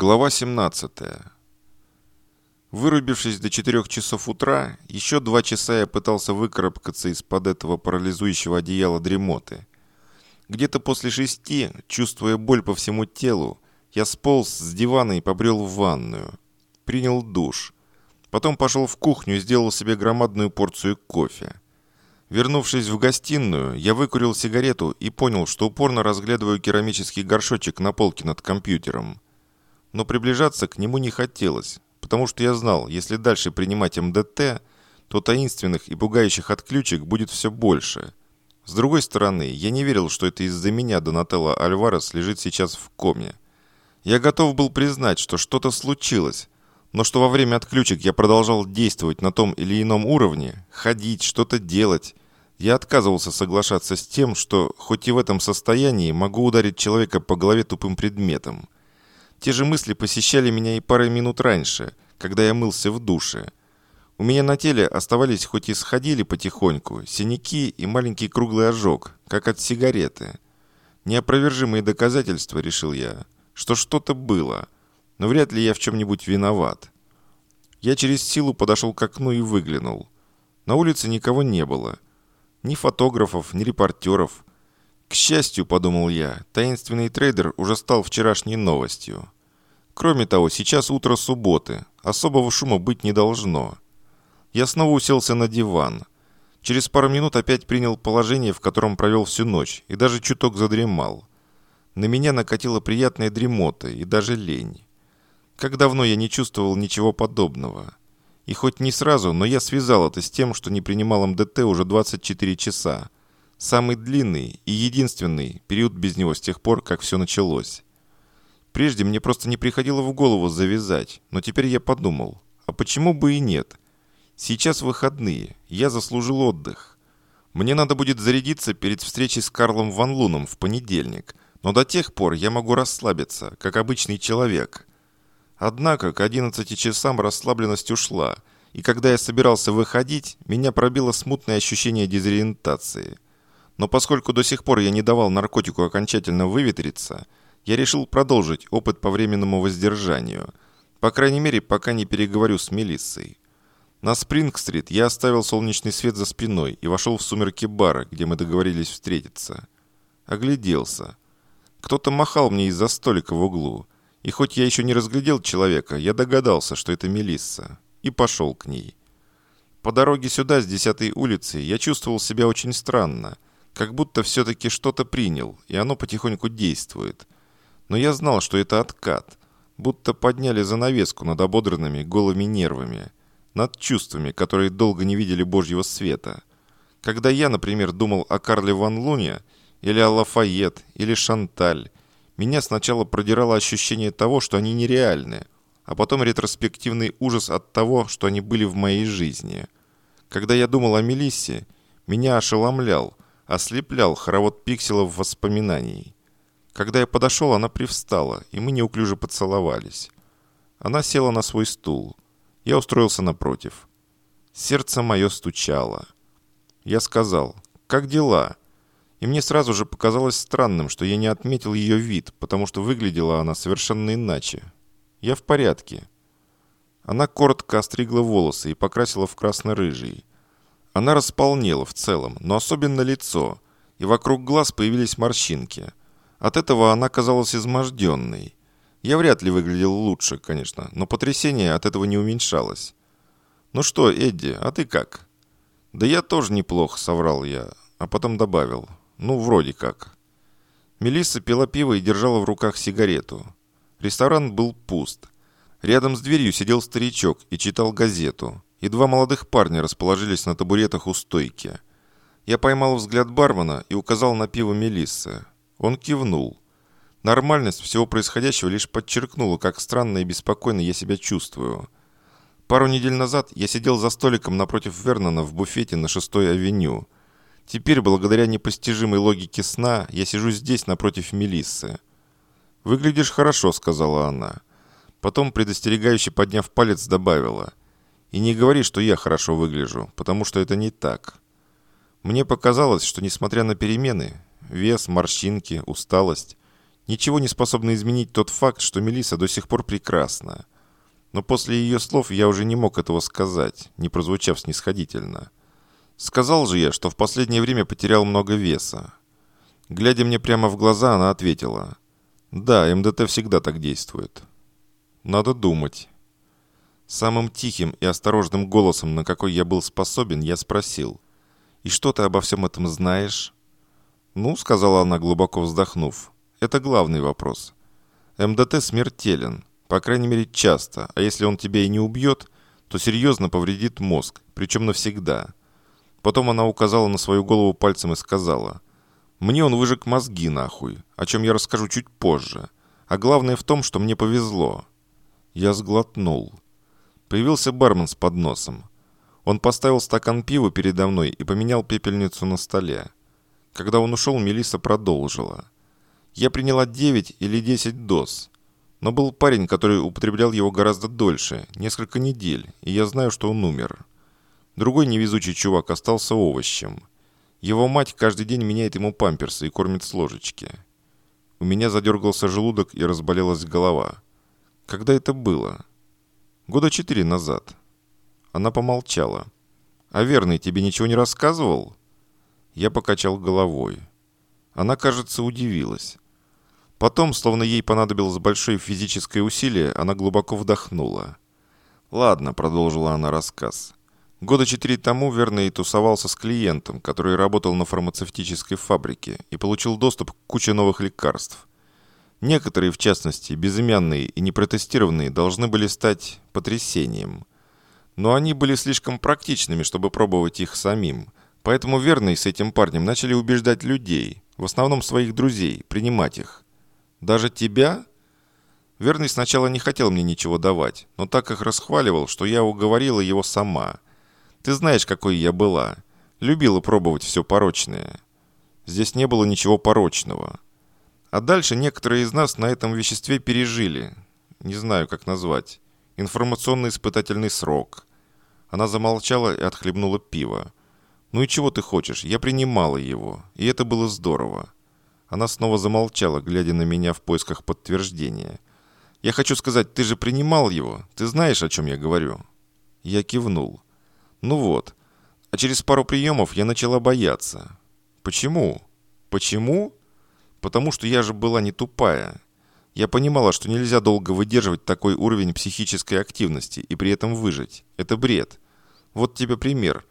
Глава 17. Вырубившись до 4 часов утра, еще два часа я пытался выкарабкаться из-под этого парализующего одеяла дремоты. Где-то после шести, чувствуя боль по всему телу, я сполз с дивана и побрел в ванную. Принял душ. Потом пошел в кухню и сделал себе громадную порцию кофе. Вернувшись в гостиную, я выкурил сигарету и понял, что упорно разглядываю керамический горшочек на полке над компьютером. Но приближаться к нему не хотелось, потому что я знал, если дальше принимать МДТ, то таинственных и пугающих отключек будет все больше. С другой стороны, я не верил, что это из-за меня Донателло Альварес лежит сейчас в коме. Я готов был признать, что что-то случилось, но что во время отключек я продолжал действовать на том или ином уровне, ходить, что-то делать. Я отказывался соглашаться с тем, что, хоть и в этом состоянии, могу ударить человека по голове тупым предметом. Те же мысли посещали меня и пару минут раньше, когда я мылся в душе. У меня на теле оставались, хоть и сходили потихоньку, синяки и маленький круглый ожог, как от сигареты. Неопровержимые доказательства, решил я, что что-то было – но вряд ли я в чем-нибудь виноват. Я через силу подошел к окну и выглянул. На улице никого не было. Ни фотографов, ни репортеров. К счастью, подумал я, таинственный трейдер уже стал вчерашней новостью. Кроме того, сейчас утро субботы. Особого шума быть не должно. Я снова уселся на диван. Через пару минут опять принял положение, в котором провел всю ночь, и даже чуток задремал. На меня накатила приятная дремота и даже лень. Как давно я не чувствовал ничего подобного. И хоть не сразу, но я связал это с тем, что не принимал МДТ уже 24 часа. Самый длинный и единственный период без него с тех пор, как все началось. Прежде мне просто не приходило в голову завязать, но теперь я подумал, а почему бы и нет? Сейчас выходные, я заслужил отдых. Мне надо будет зарядиться перед встречей с Карлом Ван Луном в понедельник, но до тех пор я могу расслабиться, как обычный человек. Однако к 11 часам расслабленность ушла, и когда я собирался выходить, меня пробило смутное ощущение дезориентации. Но поскольку до сих пор я не давал наркотику окончательно выветриться, я решил продолжить опыт по временному воздержанию. По крайней мере, пока не переговорю с Мелиссой. На Спринг-стрит я оставил солнечный свет за спиной и вошел в сумерки бара, где мы договорились встретиться. Огляделся. Кто-то махал мне из-за столика в углу – и хоть я еще не разглядел человека, я догадался, что это Мелисса, и пошел к ней. По дороге сюда, с 10 улицы, я чувствовал себя очень странно, как будто все-таки что-то принял, и оно потихоньку действует. Но я знал, что это откат, будто подняли занавеску над ободранными голыми нервами, над чувствами, которые долго не видели Божьего света. Когда я, например, думал о Карле Ван Луне, или о Лафайет, или Шанталь, меня сначала продирало ощущение того, что они нереальны, а потом ретроспективный ужас от того, что они были в моей жизни. Когда я думал о Мелиссе, меня ошеломлял, ослеплял хоровод пикселов воспоминаний. Когда я подошел, она привстала, и мы неуклюже поцеловались. Она села на свой стул. Я устроился напротив. Сердце мое стучало. Я сказал, «Как дела?» И мне сразу же показалось странным, что я не отметил ее вид, потому что выглядела она совершенно иначе. Я в порядке. Она коротко остригла волосы и покрасила в красно-рыжий. Она располнела в целом, но особенно лицо, и вокруг глаз появились морщинки. От этого она казалась изможденной. Я вряд ли выглядел лучше, конечно, но потрясение от этого не уменьшалось. «Ну что, Эдди, а ты как?» «Да я тоже неплохо», — соврал я, а потом добавил. Ну, вроде как. Мелисса пила пиво и держала в руках сигарету. Ресторан был пуст. Рядом с дверью сидел старичок и читал газету. И два молодых парня расположились на табуретах у стойки. Я поймал взгляд бармена и указал на пиво Мелиссы. Он кивнул. Нормальность всего происходящего лишь подчеркнула, как странно и беспокойно я себя чувствую. Пару недель назад я сидел за столиком напротив Вернона в буфете на 6-й авеню – Теперь, благодаря непостижимой логике сна, я сижу здесь напротив Мелиссы. «Выглядишь хорошо», — сказала она. Потом, предостерегающе подняв палец, добавила. «И не говори, что я хорошо выгляжу, потому что это не так». Мне показалось, что, несмотря на перемены, вес, морщинки, усталость, ничего не способно изменить тот факт, что Мелиса до сих пор прекрасна. Но после ее слов я уже не мог этого сказать, не прозвучав снисходительно. Сказал же я, что в последнее время потерял много веса. Глядя мне прямо в глаза, она ответила. «Да, МДТ всегда так действует». «Надо думать». Самым тихим и осторожным голосом, на какой я был способен, я спросил. «И что ты обо всем этом знаешь?» «Ну», — сказала она, глубоко вздохнув, — «это главный вопрос. МДТ смертелен, по крайней мере часто, а если он тебя и не убьет, то серьезно повредит мозг, причем навсегда». Потом она указала на свою голову пальцем и сказала, «Мне он выжег мозги нахуй, о чем я расскажу чуть позже. А главное в том, что мне повезло». Я сглотнул. Появился бармен с подносом. Он поставил стакан пива передо мной и поменял пепельницу на столе. Когда он ушел, Мелиса продолжила. «Я приняла 9 или 10 доз. Но был парень, который употреблял его гораздо дольше, несколько недель, и я знаю, что он умер. Другой невезучий чувак остался овощем. Его мать каждый день меняет ему памперсы и кормит с ложечки. У меня задергался желудок и разболелась голова. Когда это было?» Года четыре назад. Она помолчала. «А верный тебе ничего не рассказывал?» Я покачал головой. Она, кажется, удивилась. Потом, словно ей понадобилось большое физическое усилие, она глубоко вдохнула. «Ладно», — продолжила она рассказ. Года четыре тому Верный тусовался с клиентом, который работал на фармацевтической фабрике и получил доступ к куче новых лекарств. Некоторые, в частности, безымянные и непротестированные, должны были стать потрясением. Но они были слишком практичными, чтобы пробовать их самим. Поэтому верные с этим парнем начали убеждать людей, в основном своих друзей, принимать их. «Даже тебя?» Верный сначала не хотел мне ничего давать, но так их расхваливал, что я уговорила его сама. Ты знаешь, какой я была. Любила пробовать все порочное. Здесь не было ничего порочного. А дальше некоторые из нас на этом веществе пережили. Не знаю, как назвать. Информационный испытательный срок. Она замолчала и отхлебнула пиво. «Ну и чего ты хочешь? Я принимала его. И это было здорово». Она снова замолчала, глядя на меня в поисках подтверждения. «Я хочу сказать, ты же принимал его. Ты знаешь, о чем я говорю?» Я кивнул. «Ну вот. А через пару приемов я начала бояться. Почему? Почему?» Потому что я же была не тупая. Я понимала, что нельзя долго выдерживать такой уровень психической активности и при этом выжить. Это бред. Вот тебе пример.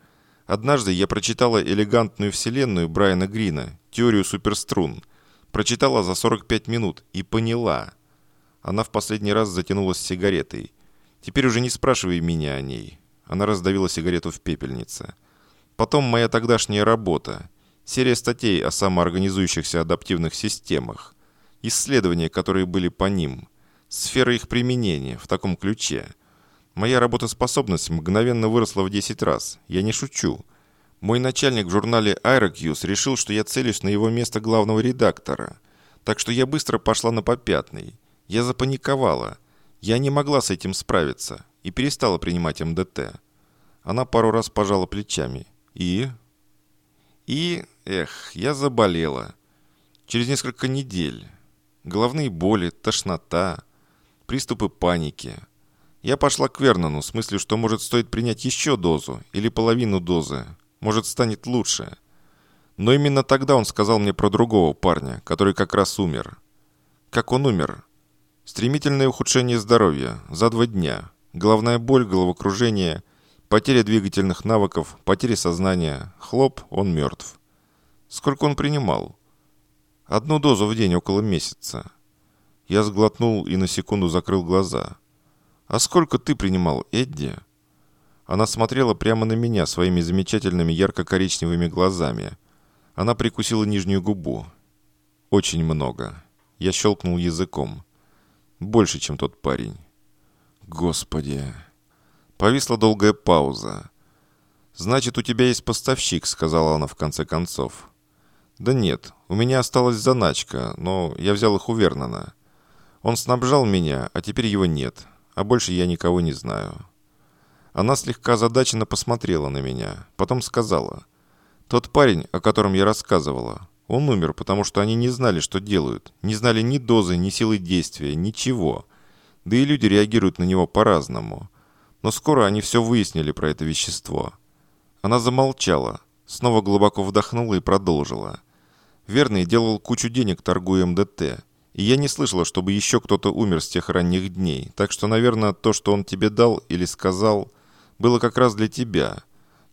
Однажды я прочитала элегантную вселенную Брайана Грина, теорию суперструн. Прочитала за 45 минут и поняла. Она в последний раз затянулась сигаретой. Теперь уже не спрашивай меня о ней. Она раздавила сигарету в пепельнице. Потом моя тогдашняя работа. Серия статей о самоорганизующихся адаптивных системах. Исследования, которые были по ним. Сфера их применения в таком ключе. Моя работоспособность мгновенно выросла в 10 раз. Я не шучу. Мой начальник в журнале Aerocues решил, что я целюсь на его место главного редактора. Так что я быстро пошла на попятный. Я запаниковала. Я не могла с этим справиться и перестала принимать МДТ. Она пару раз пожала плечами. И и, эх, я заболела. Через несколько недель. Головные боли, тошнота, приступы паники. Я пошла к Вернону с мыслью, что может стоит принять еще дозу или половину дозы. Может станет лучше. Но именно тогда он сказал мне про другого парня, который как раз умер. Как он умер? Стремительное ухудшение здоровья за два дня. Головная боль, головокружение – Потеря двигательных навыков, потеря сознания. Хлоп, он мертв. Сколько он принимал? Одну дозу в день около месяца. Я сглотнул и на секунду закрыл глаза. «А сколько ты принимал, Эдди?» Она смотрела прямо на меня своими замечательными ярко-коричневыми глазами. Она прикусила нижнюю губу. «Очень много». Я щелкнул языком. «Больше, чем тот парень». «Господи!» Повисла долгая пауза. «Значит, у тебя есть поставщик», — сказала она в конце концов. «Да нет, у меня осталась заначка, но я взял их у Вернона. Он снабжал меня, а теперь его нет, а больше я никого не знаю». Она слегка озадаченно посмотрела на меня, потом сказала. «Тот парень, о котором я рассказывала, Он умер, потому что они не знали, что делают. Не знали ни дозы, ни силы действия, ничего. Да и люди реагируют на него по-разному. Но скоро они все выяснили про это вещество. Она замолчала, снова глубоко вдохнула и продолжила. Верный делал кучу денег, торгуя МДТ. И я не слышала, чтобы еще кто-то умер с тех ранних дней. Так что, наверное, то, что он тебе дал или сказал, было как раз для тебя.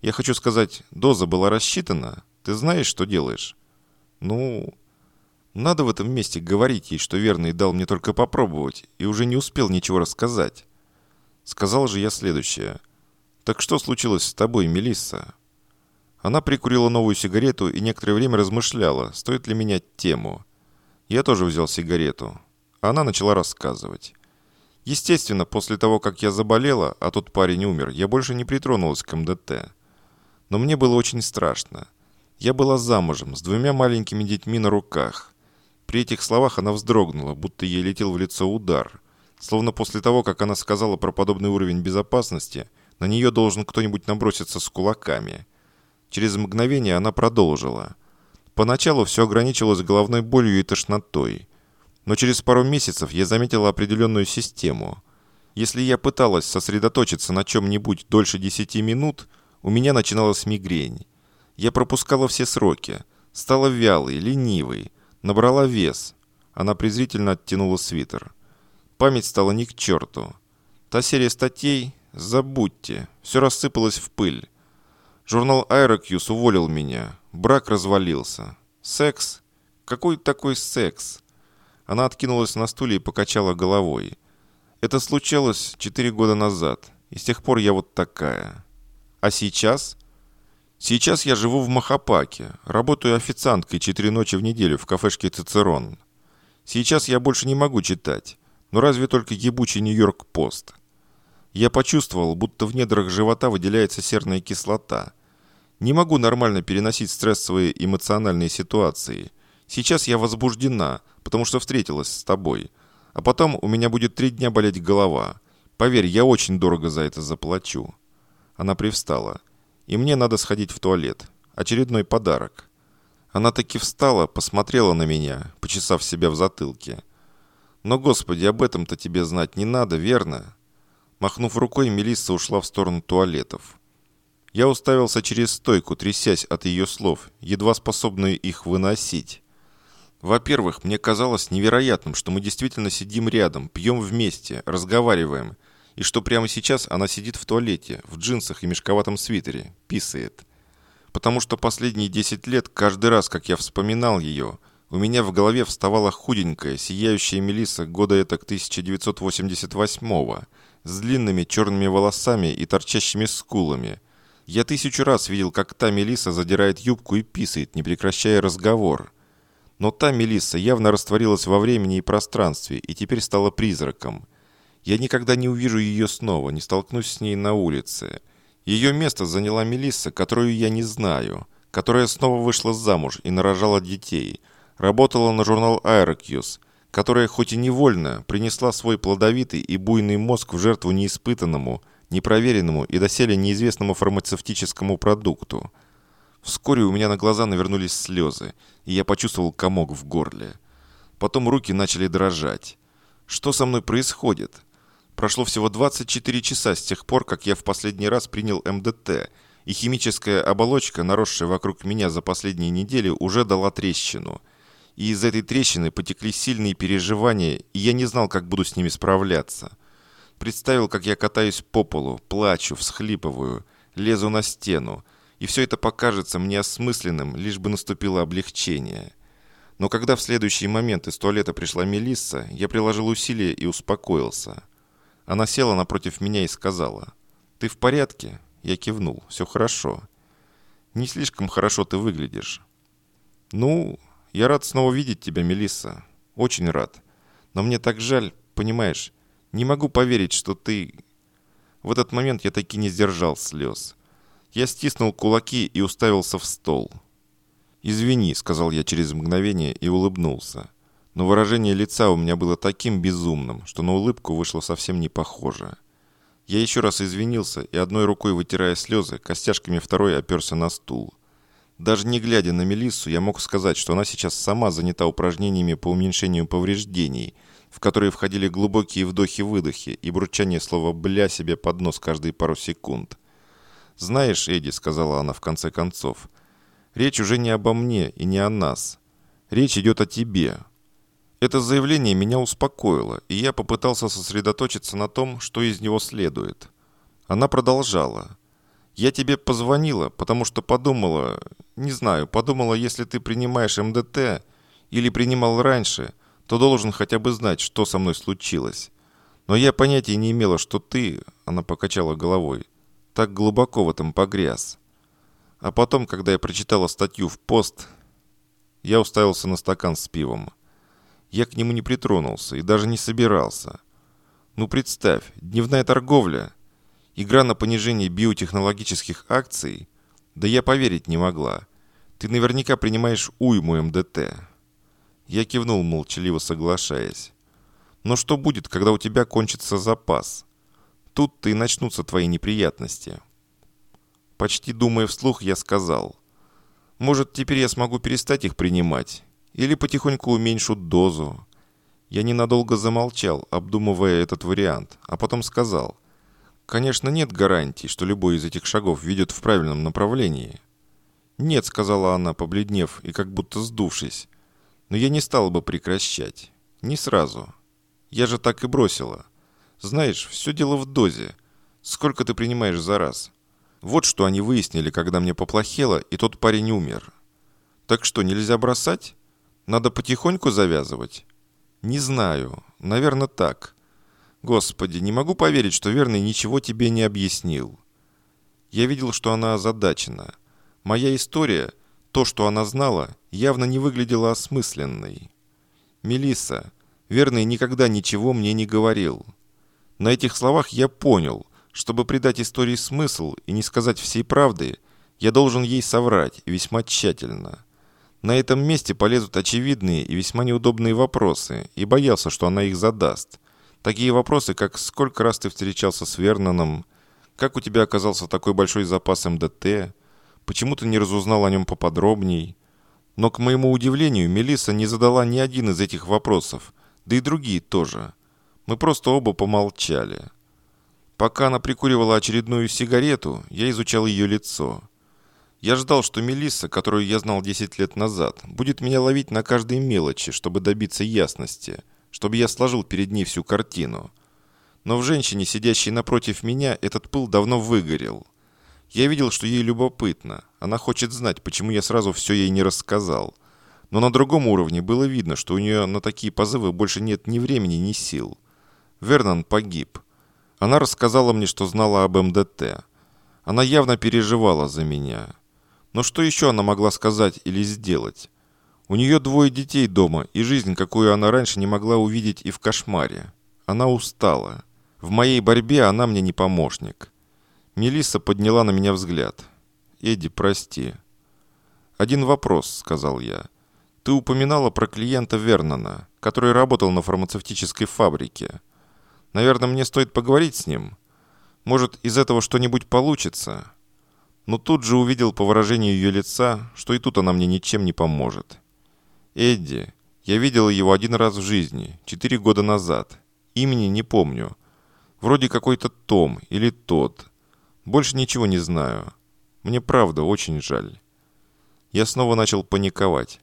Я хочу сказать, доза была рассчитана. Ты знаешь, что делаешь? Ну, надо в этом месте говорить ей, что верный дал мне только попробовать, и уже не успел ничего рассказать. Сказал же я следующее. «Так что случилось с тобой, Мелисса?» Она прикурила новую сигарету и некоторое время размышляла, стоит ли менять тему. Я тоже взял сигарету. Она начала рассказывать. Естественно, после того, как я заболела, а тот парень умер, я больше не притронулась к МДТ. Но мне было очень страшно. Я была замужем, с двумя маленькими детьми на руках. При этих словах она вздрогнула, будто ей летел в лицо удар. Словно после того, как она сказала про подобный уровень безопасности, на нее должен кто-нибудь наброситься с кулаками – Через мгновение она продолжила. Поначалу все ограничивалось головной болью и тошнотой. Но через пару месяцев я заметила определенную систему. Если я пыталась сосредоточиться на чем-нибудь дольше 10 минут, у меня начиналась мигрень. Я пропускала все сроки. Стала вялой, ленивой. Набрала вес. Она презрительно оттянула свитер. Память стала ни к черту. Та серия статей, забудьте, все рассыпалось в пыль. Журнал Aerocuse уволил меня. Брак развалился. Секс? Какой такой секс? Она откинулась на стуле и покачала головой. Это случилось четыре года назад. И с тех пор я вот такая. А сейчас? Сейчас я живу в Махапаке. Работаю официанткой четыре ночи в неделю в кафешке Цицерон. Сейчас я больше не могу читать. Но разве только ебучий Нью-Йорк-Пост. Я почувствовал, будто в недрах живота выделяется серная кислота. Не могу нормально переносить стрессовые эмоциональные ситуации. Сейчас я возбуждена, потому что встретилась с тобой. А потом у меня будет три дня болеть голова. Поверь, я очень дорого за это заплачу». Она привстала. «И мне надо сходить в туалет. Очередной подарок». Она таки встала, посмотрела на меня, почесав себя в затылке. «Но, Господи, об этом-то тебе знать не надо, верно?» Махнув рукой, Мелисса ушла в сторону туалетов. Я уставился через стойку, трясясь от ее слов, едва способный их выносить. Во-первых, мне казалось невероятным, что мы действительно сидим рядом, пьем вместе, разговариваем, и что прямо сейчас она сидит в туалете, в джинсах и мешковатом свитере, писает. Потому что последние 10 лет, каждый раз, как я вспоминал ее, у меня в голове вставала худенькая, сияющая Мелисса года это 1988-го, с длинными черными волосами и торчащими скулами. Я тысячу раз видел, как та Мелиса задирает юбку и писает, не прекращая разговор. Но та Мелисса явно растворилась во времени и пространстве и теперь стала призраком. Я никогда не увижу ее снова, не столкнусь с ней на улице. Ее место заняла Мелисса, которую я не знаю, которая снова вышла замуж и нарожала детей, работала на журнал Aerocuse, которая хоть и невольно принесла свой плодовитый и буйный мозг в жертву неиспытанному, непроверенному и доселе неизвестному фармацевтическому продукту. Вскоре у меня на глаза навернулись слезы, и я почувствовал комок в горле. Потом руки начали дрожать. Что со мной происходит? Прошло всего 24 часа с тех пор, как я в последний раз принял МДТ, и химическая оболочка, наросшая вокруг меня за последние недели, уже дала трещину – и из этой трещины потекли сильные переживания, и я не знал, как буду с ними справляться. Представил, как я катаюсь по полу, плачу, всхлипываю, лезу на стену, и все это покажется мне осмысленным, лишь бы наступило облегчение. Но когда в следующий момент из туалета пришла Мелисса, я приложил усилия и успокоился. Она села напротив меня и сказала, «Ты в порядке?» Я кивнул, «Все хорошо». «Не слишком хорошо ты выглядишь». «Ну, я рад снова видеть тебя, Мелисса. Очень рад. Но мне так жаль, понимаешь? Не могу поверить, что ты...» В этот момент я таки не сдержал слез. Я стиснул кулаки и уставился в стол. «Извини», — сказал я через мгновение и улыбнулся. Но выражение лица у меня было таким безумным, что на улыбку вышло совсем не похоже. Я еще раз извинился и одной рукой, вытирая слезы, костяшками второй оперся на стул. Даже не глядя на Мелиссу, я мог сказать, что она сейчас сама занята упражнениями по уменьшению повреждений, в которые входили глубокие вдохи-выдохи и бручание слова «бля» себе под нос каждые пару секунд. «Знаешь, Эдди», — сказала она в конце концов, — «речь уже не обо мне и не о нас. Речь идет о тебе». Это заявление меня успокоило, и я попытался сосредоточиться на том, что из него следует. Она продолжала. «Я тебе позвонила, потому что подумала, не знаю, подумала, если ты принимаешь МДТ или принимал раньше, то должен хотя бы знать, что со мной случилось. Но я понятия не имела, что ты, она покачала головой, так глубоко в этом погряз. А потом, когда я прочитала статью в пост, я уставился на стакан с пивом. Я к нему не притронулся и даже не собирался. Ну представь, дневная торговля, игра на понижение биотехнологических акций, да я поверить не могла. Ты наверняка принимаешь уйму МДТ. Я кивнул, молчаливо соглашаясь. Но что будет, когда у тебя кончится запас? Тут-то и начнутся твои неприятности. Почти думая вслух, я сказал. Может, теперь я смогу перестать их принимать? Или потихоньку уменьшу дозу? Я ненадолго замолчал, обдумывая этот вариант, а потом сказал. Конечно, нет гарантий, что любой из этих шагов ведет в правильном направлении. «Нет», — сказала она, побледнев и как будто сдувшись. «Но я не стала бы прекращать. Не сразу. Я же так и бросила. Знаешь, все дело в дозе. Сколько ты принимаешь за раз? Вот что они выяснили, когда мне поплохело, и тот парень умер. Так что, нельзя бросать? Надо потихоньку завязывать? Не знаю. Наверное, так. Господи, не могу поверить, что верный ничего тебе не объяснил. Я видел, что она озадачена. Моя история, то, что она знала, явно не выглядела осмысленной. Мелисса, верный никогда ничего мне не говорил. На этих словах я понял, чтобы придать истории смысл и не сказать всей правды, я должен ей соврать весьма тщательно. На этом месте полезут очевидные и весьма неудобные вопросы, и боялся, что она их задаст. Такие вопросы, как «Сколько раз ты встречался с Верноном?», «Как у тебя оказался такой большой запас МДТ?», «Почему ты не разузнал о нем поподробней?». Но, к моему удивлению, Мелисса не задала ни один из этих вопросов, да и другие тоже – мы просто оба помолчали. Пока она прикуривала очередную сигарету, я изучал ее лицо. Я ждал, что Мелисса, которую я знал 10 лет назад, будет меня ловить на каждой мелочи, чтобы добиться ясности, чтобы я сложил перед ней всю картину. Но в женщине, сидящей напротив меня, этот пыл давно выгорел. Я видел, что ей любопытно. Она хочет знать, почему я сразу все ей не рассказал. Но на другом уровне было видно, что у нее на такие позывы больше нет ни времени, ни сил. Вернон погиб. Она рассказала мне, что знала об МДТ. Она явно переживала за меня. Но что еще она могла сказать или сделать? У нее двое детей дома, и жизнь, какую она раньше не могла увидеть и в кошмаре. Она устала. В моей борьбе она мне не помощник. Мелисса подняла на меня взгляд. «Эдди, прости». «Один вопрос», — сказал я. «Ты упоминала про клиента Вернона, который работал на фармацевтической фабрике. Наверное, мне стоит поговорить с ним. Может, из этого что-нибудь получится. Но тут же увидел по выражению ее лица, что и тут она мне ничем не поможет. Эдди. Я видел его один раз в жизни, четыре года назад. Имени не помню. Вроде какой-то Том или тот. Больше ничего не знаю. Мне правда очень жаль. Я снова начал паниковать.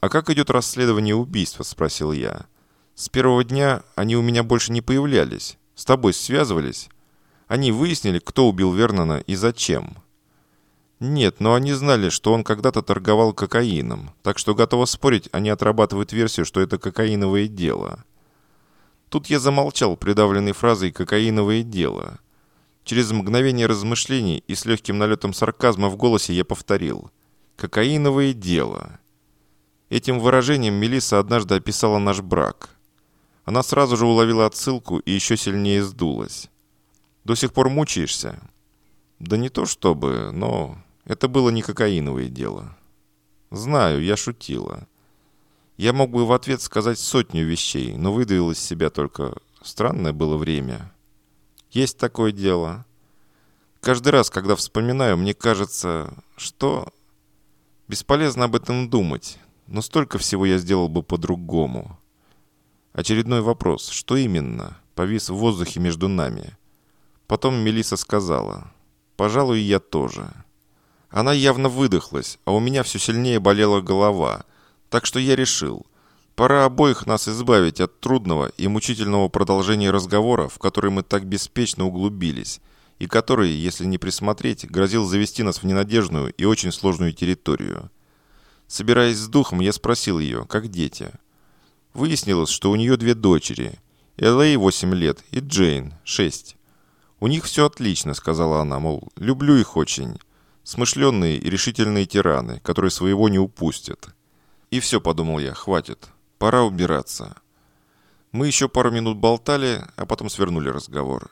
«А как идет расследование убийства?» – спросил я. С первого дня они у меня больше не появлялись. С тобой связывались. Они выяснили, кто убил Вернона и зачем. Нет, но они знали, что он когда-то торговал кокаином, так что готово спорить, они отрабатывают версию, что это кокаиновое дело. Тут я замолчал, придавленный фразой «кокаиновое дело». Через мгновение размышлений и с легким налетом сарказма в голосе я повторил «кокаиновое дело». Этим выражением Мелисса однажды описала наш брак – она сразу же уловила отсылку и еще сильнее сдулась. «До сих пор мучаешься?» «Да не то чтобы, но это было не кокаиновое дело». «Знаю, я шутила. Я мог бы в ответ сказать сотню вещей, но выдавил из себя только странное было время. Есть такое дело. Каждый раз, когда вспоминаю, мне кажется, что... Бесполезно об этом думать, но столько всего я сделал бы по-другому. Очередной вопрос. Что именно? Повис в воздухе между нами. Потом Мелиса сказала. «Пожалуй, я тоже». Она явно выдохлась, а у меня все сильнее болела голова. Так что я решил. Пора обоих нас избавить от трудного и мучительного продолжения разговора, в который мы так беспечно углубились, и который, если не присмотреть, грозил завести нас в ненадежную и очень сложную территорию. Собираясь с духом, я спросил ее, как дети. Выяснилось, что у нее две дочери. Элэй 8 лет и Джейн 6. «У них все отлично», — сказала она, мол, «люблю их очень». Смышленные и решительные тираны, которые своего не упустят. И все, подумал я, хватит. Пора убираться. Мы еще пару минут болтали, а потом свернули разговор.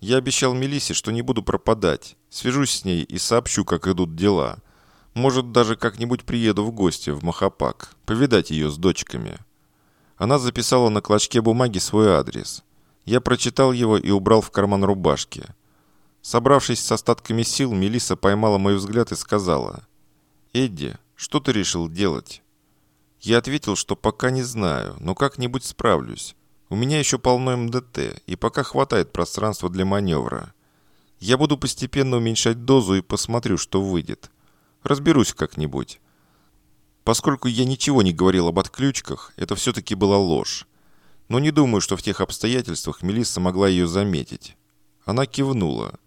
Я обещал Мелисе, что не буду пропадать. Свяжусь с ней и сообщу, как идут дела. Может, даже как-нибудь приеду в гости в Махапак, повидать ее с дочками. Она записала на клочке бумаги свой адрес. Я прочитал его и убрал в карман рубашки. Собравшись с остатками сил, Мелиса поймала мой взгляд и сказала, «Эдди, что ты решил делать?» Я ответил, что пока не знаю, но как-нибудь справлюсь. У меня еще полно МДТ, и пока хватает пространства для маневра. Я буду постепенно уменьшать дозу и посмотрю, что выйдет. Разберусь как-нибудь. Поскольку я ничего не говорил об отключках, это все-таки была ложь. Но не думаю, что в тех обстоятельствах Мелисса могла ее заметить. Она кивнула.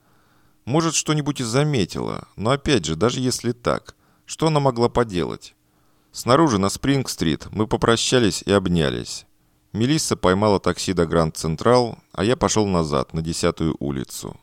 Может, что-нибудь и заметила, но опять же, даже если так, что она могла поделать? Снаружи на Спринг-стрит мы попрощались и обнялись. Мелисса поймала такси до Гранд Централ, а я пошел назад, на 10-ю улицу.